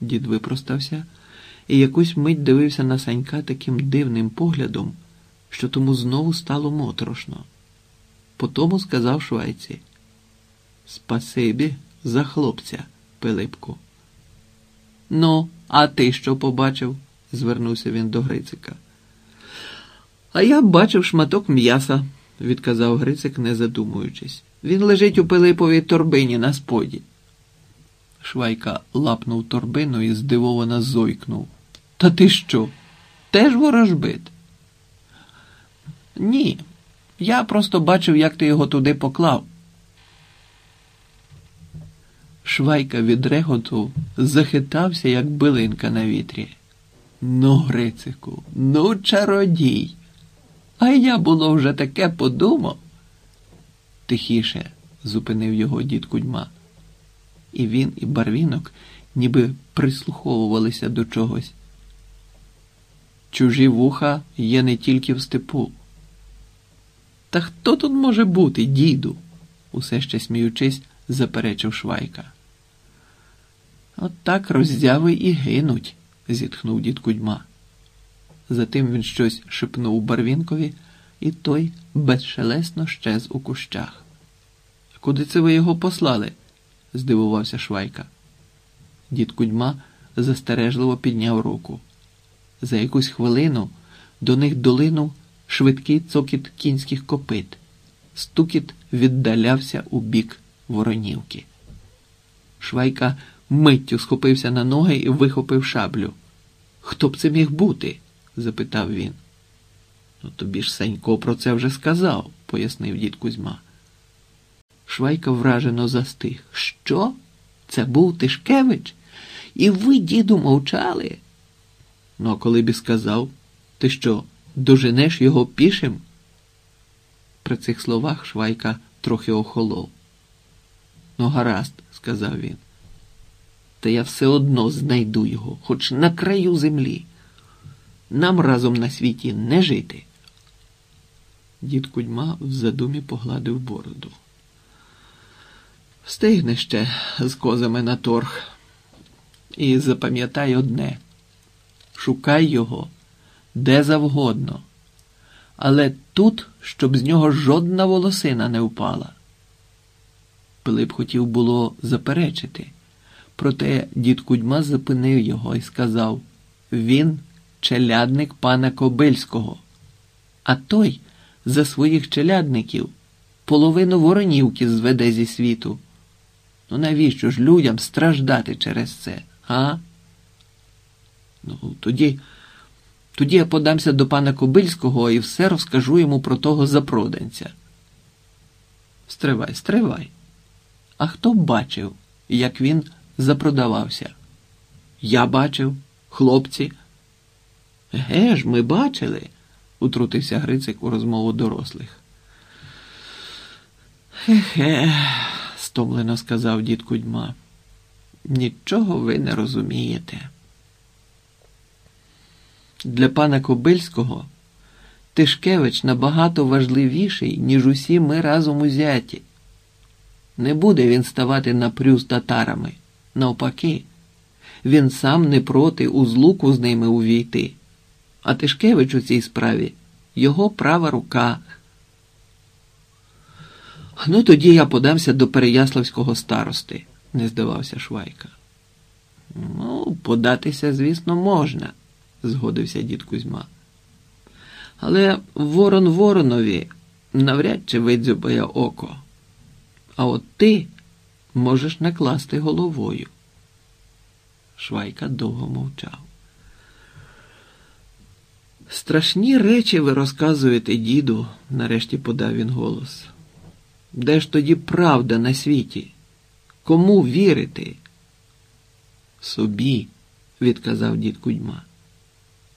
Дід випростався і якусь мить дивився на Санька таким дивним поглядом, що тому знову стало моторошно. Потому сказав швайці Спасибі за хлопця, Пилипку. Ну, а ти що побачив? звернувся він до Грицика. А я бачив шматок м'яса, відказав Грицик, не задумуючись. Він лежить у Пилиповій торбині на споді. Швайка лапнув торбину і здивовано зойкнув. Та ти що? Теж ворожбит? Ні. Я просто бачив, як ти його туди поклав. Швайка від реготу захитався, як билинка на вітрі. Ну, Грицику, ну, чародій. А я було вже таке подумав. Тихіше, зупинив його дід кудьма. І він, і барвінок ніби прислуховувалися до чогось. Чужі вуха є не тільки в степу. Та хто тут може бути, діду? усе ще сміючись, заперечив Швайка. От так роздяви і гинуть, зітхнув дід Кудьма. Затим він щось шепнув Барвінкові, і той безшелесно щез у кущах. Куди це ви його послали? Здивувався Швайка. Дід Кудьма застережливо підняв руку. За якусь хвилину до них долинув швидкий цокіт кінських копит. Стукіт віддалявся у бік воронівки. Швайка миттю схопився на ноги і вихопив шаблю. Хто б це міг бути? запитав він. Ну, тобі ж Санько про це вже сказав, пояснив дід Кузьма. Швайка вражено застиг. Що? Це був Тишкевич? І ви, діду, мовчали? Ну, а коли б і сказав, ти що, доженеш його пішим? При цих словах Швайка трохи охолов. Ну, гаразд, сказав він. Та я все одно знайду його, хоч на краю землі. Нам разом на світі не жити. Дід Кудьма в задумі погладив бороду. Встигне ще з козами на торг. І запам'ятай одне шукай його де завгодно, але тут, щоб з нього жодна волосина не впала. Пилип хотів було заперечити, проте дід Кудьма зупинив його і сказав він челядник пана Кобильського, а той за своїх челядників половину воронівки зведе зі світу. Ну навіщо ж людям страждати через це, а? Ну, тоді, тоді я подамся до пана Кобильського і все розкажу йому про того запроданця. Стривай, стривай. А хто бачив, як він запродавався? Я бачив, хлопці. Ге ж, ми бачили, утрутився Грицик у розмову дорослих. Хе-хе, стомлено сказав дід Кудьма. Нічого ви не розумієте. Для пана Кобильського Тишкевич набагато важливіший, ніж усі ми разом узяті. Не буде він ставати на прю з татарами. Навпаки, він сам не проти у злуку з ними увійти. А Тишкевич у цій справі його права рука. Ну, тоді я подамся до Переяславського старости, не здавався Швайка. Ну, податися, звісно, можна згодився дід Кузьма. Але ворон воронові навряд чи видзюбає око. А от ти можеш накласти головою. Швайка довго мовчав. Страшні речі ви розказуєте, діду, нарешті подав він голос. Де ж тоді правда на світі? Кому вірити? Собі, відказав дід Кудьма.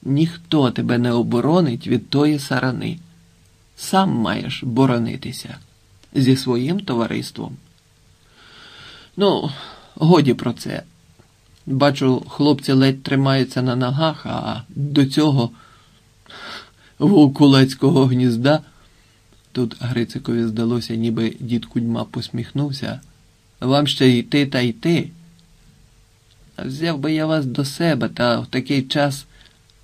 Ніхто тебе не оборонить від тої сарани. Сам маєш боронитися зі своїм товариством. Ну, годі про це. Бачу, хлопці ледь тримаються на ногах, а до цього вовкулецького гнізда. Тут Грицикові здалося, ніби дід Кудьма посміхнувся. Вам ще йти та йти. Взяв би я вас до себе, та в такий час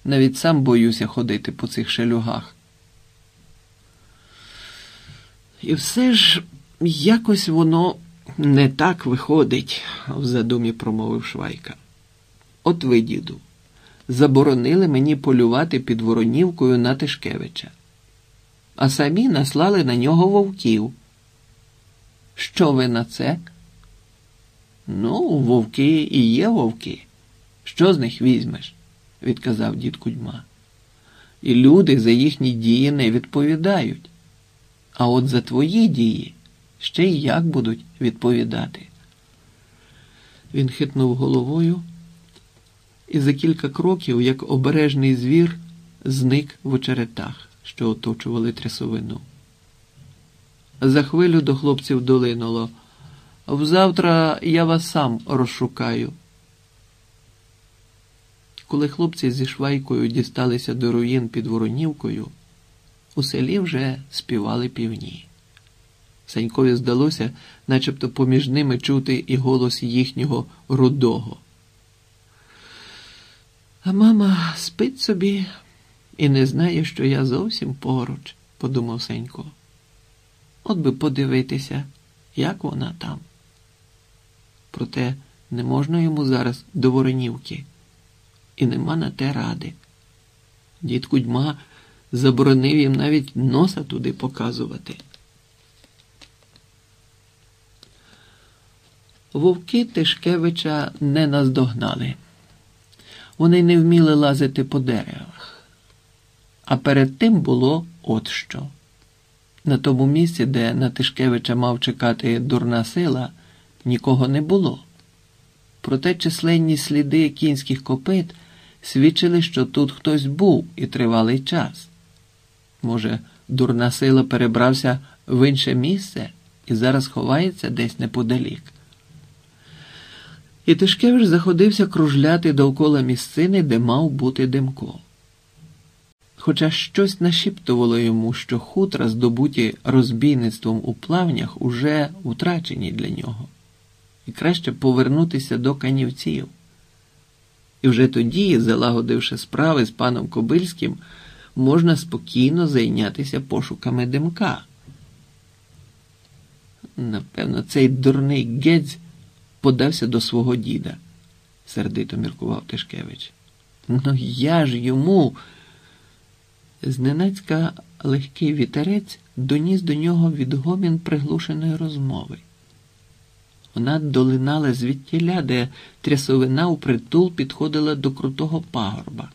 навіть сам боюся ходити по цих шелюгах. І все ж якось воно не так виходить, в задумі промовив Швайка. От ви, діду, заборонили мені полювати під Воронівкою на Тишкевича, а самі наслали на нього вовків. Що ви на це? Ну, вовки і є вовки. Що з них візьмеш? відказав дід Кудьма. І люди за їхні дії не відповідають. А от за твої дії ще й як будуть відповідати. Він хитнув головою і за кілька кроків, як обережний звір, зник в очеретах, що оточували трясовину. За хвилю до хлопців долинуло. Взавтра я вас сам розшукаю. Коли хлопці зі швайкою дісталися до руїн під Воронівкою, у селі вже співали півні. Санькові здалося, начебто поміж ними чути і голос їхнього рудого. А мама спить собі і не знає, що я зовсім поруч, подумав Сенько. От би подивитися, як вона там. Проте не можна йому зараз до Воронівки, і нема на те ради. Дід Кудьма заборонив їм навіть носа туди показувати. Вовки Тишкевича не наздогнали. Вони не вміли лазити по деревах. А перед тим було от що. На тому місці, де на Тишкевича мав чекати дурна сила, нікого не було. Проте численні сліди кінських копит свідчили, що тут хтось був і тривалий час. Може, дурна сила перебрався в інше місце і зараз ховається десь неподалік. І Тишкевич заходився кружляти довкола місцини, де мав бути Демко. Хоча щось нашіптувало йому, що хутра, здобуті розбійництвом у плавнях, уже втрачені для нього, і краще повернутися до канівців. І вже тоді, залагодивши справи з паном Кобильським, можна спокійно зайнятися пошуками Демка. Напевно, цей дурний гець подався до свого діда, сердито міркував Тишкевич. Ну, я ж йому. Зненацька легкий вітерець доніс до нього відгомін приглушеної розмови. Вона долинала звідтіля, де трясовина у притул підходила до крутого пагорба.